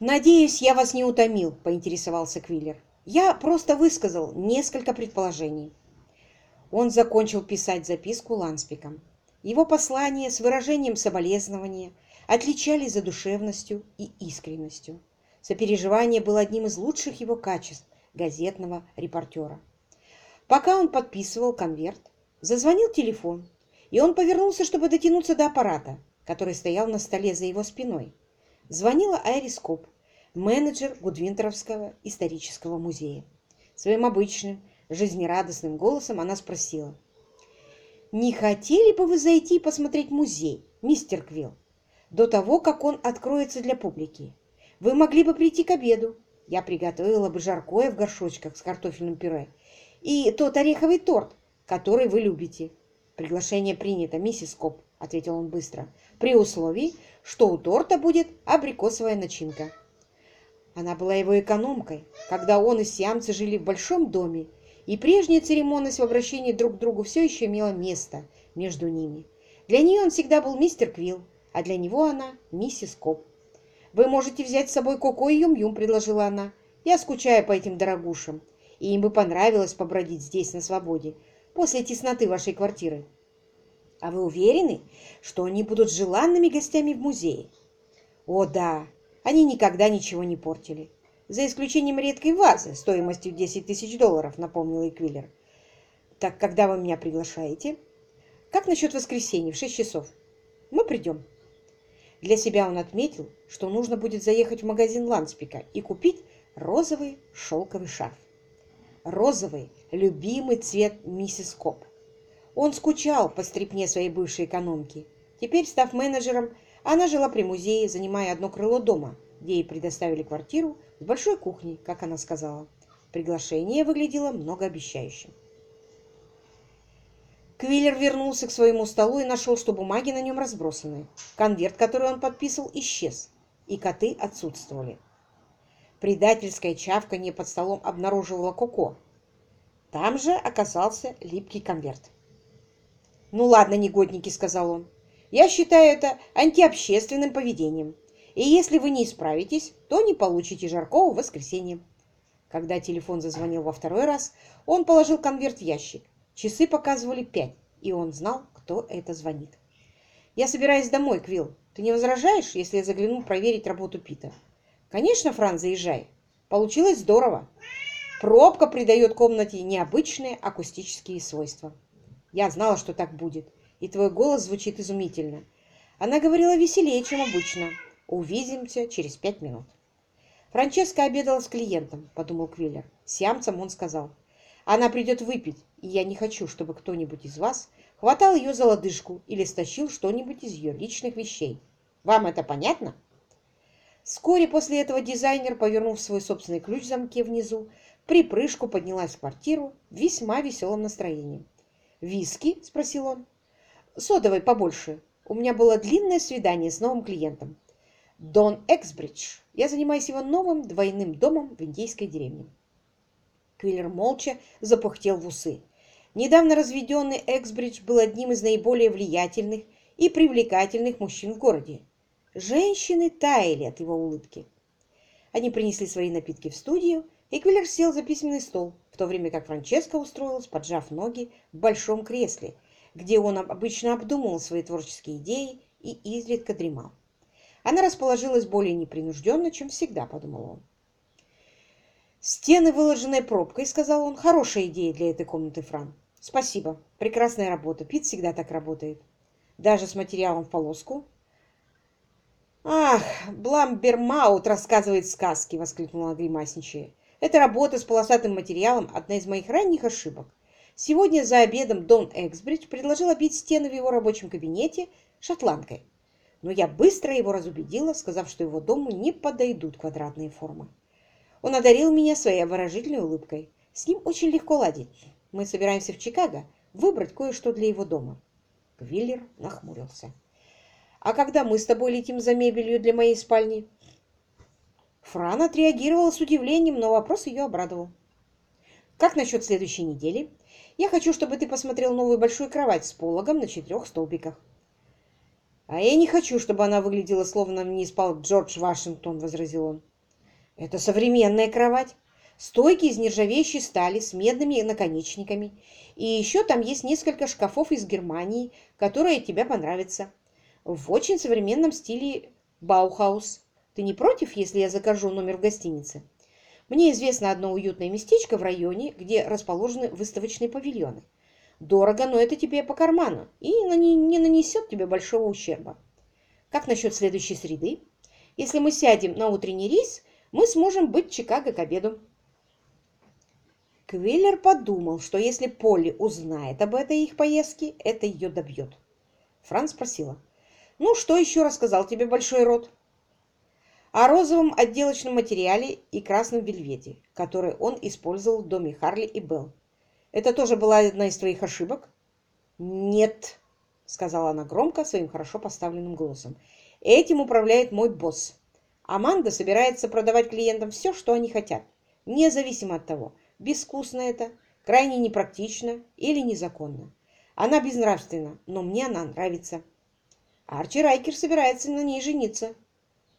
«Надеюсь, я вас не утомил», — поинтересовался Квиллер. «Я просто высказал несколько предположений». Он закончил писать записку Ланспиком. Его послания с выражением соболезнования отличались задушевностью и искренностью. Сопереживание было одним из лучших его качеств газетного репортера. Пока он подписывал конверт, зазвонил телефон, и он повернулся, чтобы дотянуться до аппарата, который стоял на столе за его спиной. Звонила Айрис Коп, менеджер Гудвинтеровского исторического музея. Своим обычным, жизнерадостным голосом она спросила. «Не хотели бы вы зайти посмотреть музей, мистер Квилл, до того, как он откроется для публики? Вы могли бы прийти к обеду. Я приготовила бы жаркое в горшочках с картофельным пюре и тот ореховый торт, который вы любите. Приглашение принято, миссис Коп, — ответил он быстро, — при условии, что у торта будет абрикосовая начинка. Она была его экономкой, когда он и сиамцы жили в большом доме, и прежняя церемонность в обращении друг к другу все еще имела место между ними. Для нее он всегда был мистер Квилл, а для него она миссис Коп. «Вы можете взять с собой Коко и Юм-Юм», — предложила она. «Я скучаю по этим дорогушам, и им бы понравилось побродить здесь на свободе после тесноты вашей квартиры». «А вы уверены, что они будут желанными гостями в музее?» «О, да, они никогда ничего не портили. За исключением редкой вазы стоимостью 10 тысяч долларов», — напомнил Эквиллер. «Так когда вы меня приглашаете?» «Как насчет воскресенья в 6 часов?» «Мы придем». Для себя он отметил, что нужно будет заехать в магазин Ланспика и купить розовый шелковый шарф. Розовый – любимый цвет миссис Коп. Он скучал по стрипне своей бывшей экономки. Теперь, став менеджером, она жила при музее, занимая одно крыло дома, где ей предоставили квартиру с большой кухней, как она сказала. Приглашение выглядело многообещающим. Квиллер вернулся к своему столу и нашел, что бумаги на нем разбросаны. Конверт, который он подписывал, исчез, и коты отсутствовали. Предательское чавканье под столом обнаруживало Коко. Там же оказался липкий конверт. «Ну ладно, негодники», — сказал он. «Я считаю это антиобщественным поведением. И если вы не исправитесь, то не получите жаркого в воскресенье». Когда телефон зазвонил во второй раз, он положил конверт в ящик. Часы показывали пять, и он знал, кто это звонит. «Я собираюсь домой, Квилл. Ты не возражаешь, если я загляну проверить работу Пита?» «Конечно, Фран, заезжай. Получилось здорово. Пробка придает комнате необычные акустические свойства». Я знала, что так будет. И твой голос звучит изумительно. Она говорила веселее, чем обычно. Увидимся через пять минут. Франческа обедала с клиентом, подумал Квиллер. Сиамцам он сказал. Она придет выпить, и я не хочу, чтобы кто-нибудь из вас хватал ее за лодыжку или стащил что-нибудь из ее личных вещей. Вам это понятно? Вскоре после этого дизайнер, повернув свой собственный ключ в замке внизу, припрыжку поднялась в квартиру в весьма веселом настроении. «Виски?» – спросил он. «Содовой побольше. У меня было длинное свидание с новым клиентом. Дон Эксбридж. Я занимаюсь его новым двойным домом в индейской деревне». Квиллер молча запухтел в усы. Недавно разведенный Эксбридж был одним из наиболее влиятельных и привлекательных мужчин в городе. Женщины таяли от его улыбки. Они принесли свои напитки в студию, и Квиллер сел за письменный стол, в то время как Франческа устроилась, поджав ноги в большом кресле, где он обычно обдумывал свои творческие идеи и изредка дремал. Она расположилась более непринужденно, чем всегда, подумал он. «Стены, выложенные пробкой», — сказал он, — «хорошая идея для этой комнаты, Фран». «Спасибо. Прекрасная работа. Пит всегда так работает. Даже с материалом в полоску». «Ах, Бламбермаут рассказывает сказки!» — воскликнула гримасничая. Эта работа с полосатым материалом – одна из моих ранних ошибок. Сегодня за обедом Дон Эксбридж предложил обить стены в его рабочем кабинете шотландкой. Но я быстро его разубедила, сказав, что его дому не подойдут квадратные формы. Он одарил меня своей обворожительной улыбкой. С ним очень легко ладить. Мы собираемся в Чикаго выбрать кое-что для его дома. Квиллер нахмурился. «А когда мы с тобой летим за мебелью для моей спальни?» Фран отреагировала с удивлением, но вопрос ее обрадовал. «Как насчет следующей недели? Я хочу, чтобы ты посмотрел новую большую кровать с пологом на четырех столбиках». «А я не хочу, чтобы она выглядела, словно в ней спал Джордж Вашингтон», — возразил он. «Это современная кровать. Стойки из нержавеющей стали с медными наконечниками. И еще там есть несколько шкафов из Германии, которые тебе понравятся. В очень современном стиле Баухаус. Ты не против, если я закажу номер в гостинице? Мне известно одно уютное местечко в районе, где расположены выставочные павильоны. Дорого, но это тебе по карману и не нанесет тебе большого ущерба. Как насчет следующей среды? Если мы сядем на утренний рейс, мы сможем быть в Чикаго к обеду. Квиллер подумал, что если Полли узнает об этой их поездке, это ее добьет. Франц спросила, «Ну, что еще рассказал тебе Большой Рот?» О розовом отделочном материале и красном вельвете, который он использовал в доме Харли и Белл. Это тоже была одна из твоих ошибок? Нет, сказала она громко, своим хорошо поставленным голосом. Этим управляет мой босс. Аманда собирается продавать клиентам все, что они хотят, независимо от того, безвкусно это, крайне непрактично или незаконно. Она безнравственна, но мне она нравится. Арчи Райкер собирается на ней жениться.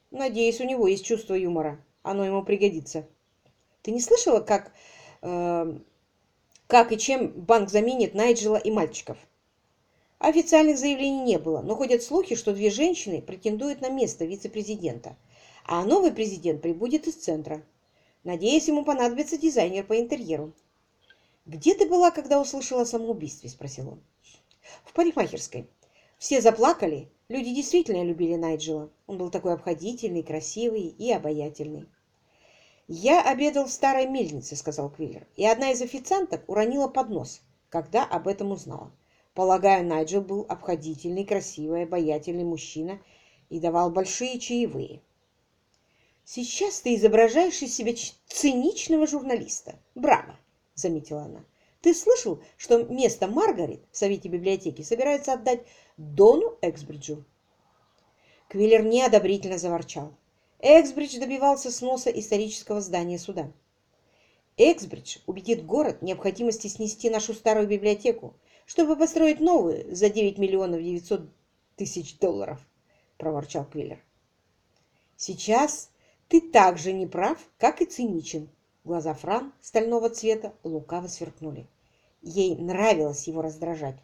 Надеюсь, у него есть чувство юмора. Оно ему пригодится. Ты не слышала, как э, как и чем банк заменит Найджела и мальчиков. Официальных заявлений не было, но ходят слухи, что две женщины претендуют на место вице-президента, а новый президент прибудет из центра. Надеюсь, ему понадобится дизайнер по интерьеру. «Где ты была, когда услышала о самоубийстве?» – спросил он. «В парикмахерской. Все заплакали. Люди действительно любили Найджела. Он был такой обходительный, красивый и обаятельный. «Я обедал в старой мельнице», — сказал Квиллер, «и одна из официанток уронила поднос, когда об этом узнала. Полагаю, Найджел был обходительный, красивый, обаятельный мужчина и давал большие чаевые». «Сейчас ты изображаешь из себя циничного журналиста. Браво!» — заметила она. «Ты слышал, что место Маргарет в Совете библиотеки собираются отдать Дону Эксбриджу?» Квиллер неодобрительно заворчал. Эксбридж добивался сноса исторического здания суда. Эксбридж убедит город необходимости снести нашу старую библиотеку, чтобы построить новую за 9 миллионов 900 тысяч долларов, проворчал Квиллер. Сейчас ты так же не прав, как и циничен. Глаза Фран стального цвета лукаво сверкнули. Ей нравилось его раздражать.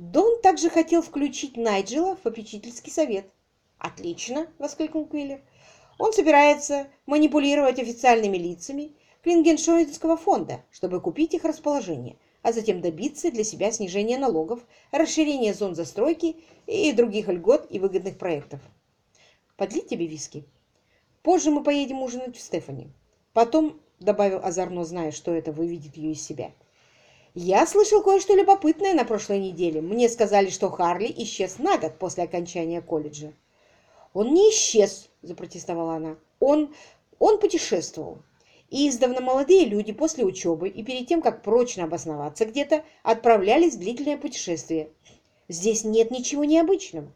Дон также хотел включить Найджела в попечительский совет. «Отлично!» — воскликнул Квиллер. Он собирается манипулировать официальными лицами Клингеншоинского фонда, чтобы купить их расположение, а затем добиться для себя снижения налогов, расширения зон застройки и других льгот и выгодных проектов. Подлить тебе виски? Позже мы поедем ужинать в Стефани. Потом, добавил озорно, зная, что это выведет ее из себя, я слышал кое-что любопытное на прошлой неделе. Мне сказали, что Харли исчез на год после окончания колледжа. Он не исчез, запротестовала она. Он, он путешествовал. И издавна молодые люди после учебы и перед тем, как прочно обосноваться где-то, отправлялись в длительное путешествие. Здесь нет ничего необычного.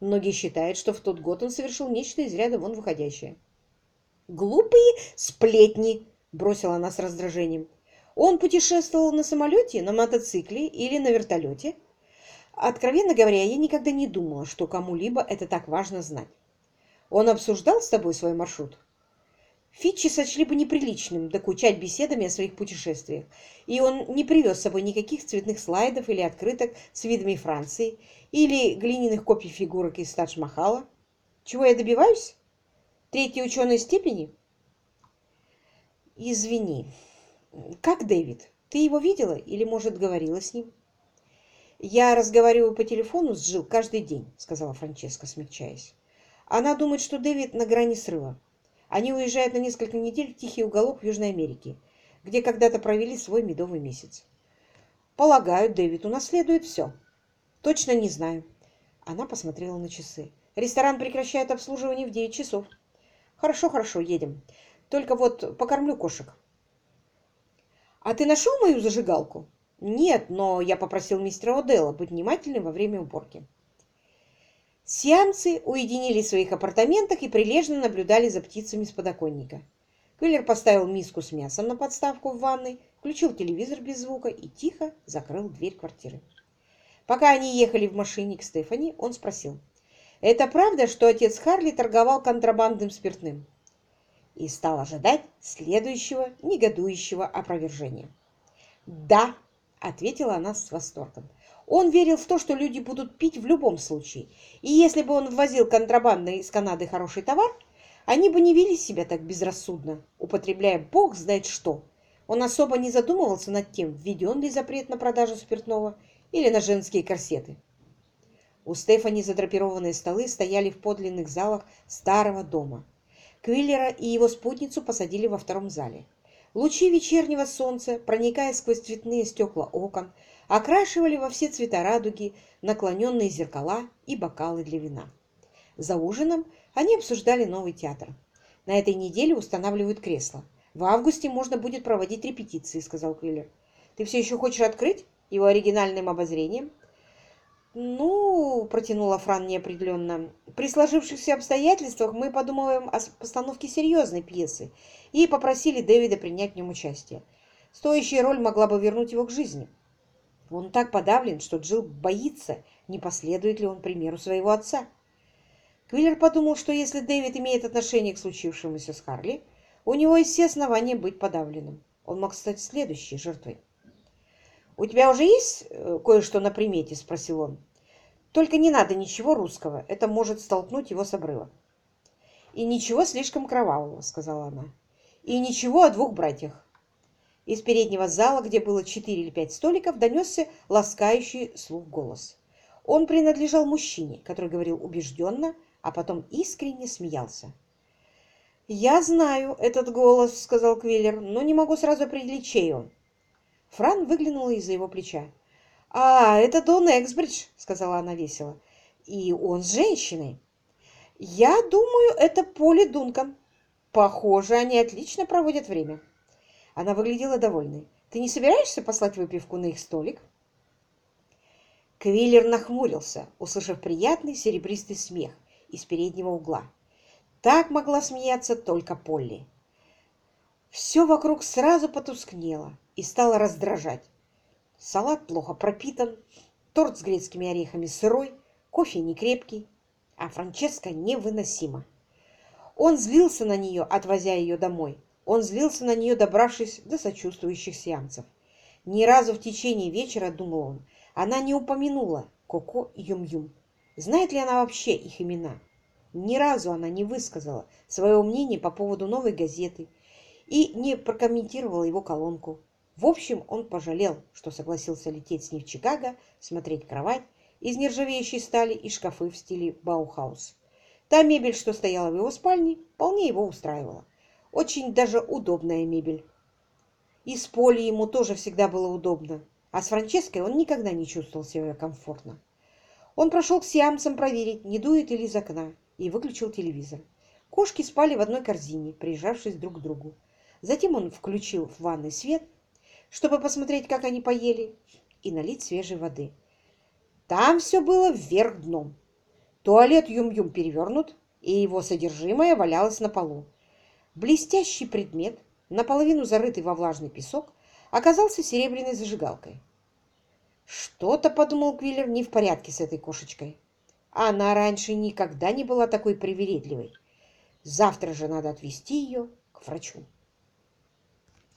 Многие считают, что в тот год он совершил нечто из ряда вон выходящее. «Глупые сплетни!» – бросила она с раздражением. «Он путешествовал на самолете, на мотоцикле или на вертолете?» Откровенно говоря, я никогда не думала, что кому-либо это так важно знать. Он обсуждал с тобой свой маршрут? Фитчи сочли бы неприличным докучать беседами о своих путешествиях, и он не привез с собой никаких цветных слайдов или открыток с видами Франции, или глиняных копий фигурок из Тадж-Махала. Чего я добиваюсь? Третьей ученой степени? Извини. Как Дэвид? Ты его видела или, может, говорила с ним? «Я разговариваю по телефону с Джилл каждый день», — сказала Франческа, смягчаясь. «Она думает, что Дэвид на грани срыва. Они уезжают на несколько недель в тихий уголок Южной Америки, где когда-то провели свой медовый месяц. Полагаю, Дэвид унаследует все. Точно не знаю». Она посмотрела на часы. «Ресторан прекращает обслуживание в 9 часов». «Хорошо, хорошо, едем. Только вот покормлю кошек». «А ты нашел мою зажигалку?» Нет, но я попросил мистера Оделла быть внимательным во время уборки. Сиамцы уединились в своих апартаментах и прилежно наблюдали за птицами с подоконника. Квиллер поставил миску с мясом на подставку в ванной, включил телевизор без звука и тихо закрыл дверь квартиры. Пока они ехали в машине к Стефани, он спросил, Это правда, что отец Харли торговал контрабандным спиртным?» И стал ожидать следующего негодующего опровержения. «Да», — ответила она с восторгом. Он верил в то, что люди будут пить в любом случае, и если бы он ввозил контрабандно из Канады хороший товар, они бы не вели себя так безрассудно, употребляя бог знает что. Он особо не задумывался над тем, введен ли запрет на продажу спиртного или на женские корсеты. У Стефани задрапированные столы стояли в подлинных залах старого дома. Квиллера и его спутницу посадили во втором зале. Лучи вечернего солнца, проникая сквозь цветные стекла окон, окрашивали во все цвета радуги наклоненные зеркала и бокалы для вина. За ужином они обсуждали новый театр. На этой неделе устанавливают кресло. В августе можно будет проводить репетиции, сказал Квиллер. Ты все еще хочешь открыть его оригинальным обозрением? Ну, протянула Фран неопределенно. При сложившихся обстоятельствах мы подумываем о постановке серьезной пьесы и попросили Дэвида принять в нем участие. Стоящая роль могла бы вернуть его к жизни. Он так подавлен, что Джилл боится, не последует ли он примеру своего отца. Квиллер подумал, что если Дэвид имеет отношение к случившемуся с Харли, у него есть все основания быть подавленным. Он мог стать следующей жертвой. «У тебя уже есть э, кое-что на примете?» – спросил он. «Только не надо ничего русского, это может столкнуть его с обрыва». «И ничего слишком кровавого», – сказала она. «И ничего о двух братьях». Из переднего зала, где было четыре или пять столиков, донесся ласкающий слух голос. Он принадлежал мужчине, который говорил убежденно, а потом искренне смеялся. «Я знаю этот голос», — сказал Квиллер, — «но не могу сразу определить, чей он». Фран выглянула из-за его плеча. «А, это Дон Эксбридж», — сказала она весело. «И он с женщиной». «Я думаю, это Поли Дункан. Похоже, они отлично проводят время». Она выглядела довольной. «Ты не собираешься послать выпивку на их столик?» Квиллер нахмурился, услышав приятный серебристый смех из переднего угла. Так могла смеяться только Полли. Все вокруг сразу потускнело и стало раздражать. Салат плохо пропитан, торт с грецкими орехами сырой, кофе не крепкий, а Франческа невыносима. Он злился на нее, отвозя ее домой. Он злился на нее, добравшись до сочувствующих сеансов. Ни разу в течение вечера, думал он, она не упомянула Коко и Юм-Юм. Знает ли она вообще их имена? Ни разу она не высказала своего мнения по поводу новой газеты и не прокомментировала его колонку. В общем, он пожалел, что согласился лететь с ней в Чикаго, смотреть кровать из нержавеющей стали и шкафы в стиле Баухаус. Та мебель, что стояла в его спальне, вполне его устраивала. Очень даже удобная мебель. И с Полей ему тоже всегда было удобно, а с Франческой он никогда не чувствовал себя комфортно. Он прошел к сиамцам проверить, не дует ли из окна, и выключил телевизор. Кошки спали в одной корзине, прижавшись друг к другу. Затем он включил в ванной свет, чтобы посмотреть, как они поели, и налить свежей воды. Там все было вверх дном. Туалет Юм-Юм перевернут, и его содержимое валялось на полу. Блестящий предмет, наполовину зарытый во влажный песок, оказался серебряной зажигалкой. Что-то, подумал Квиллер, не в порядке с этой кошечкой. Она раньше никогда не была такой привередливой. Завтра же надо отвезти ее к врачу.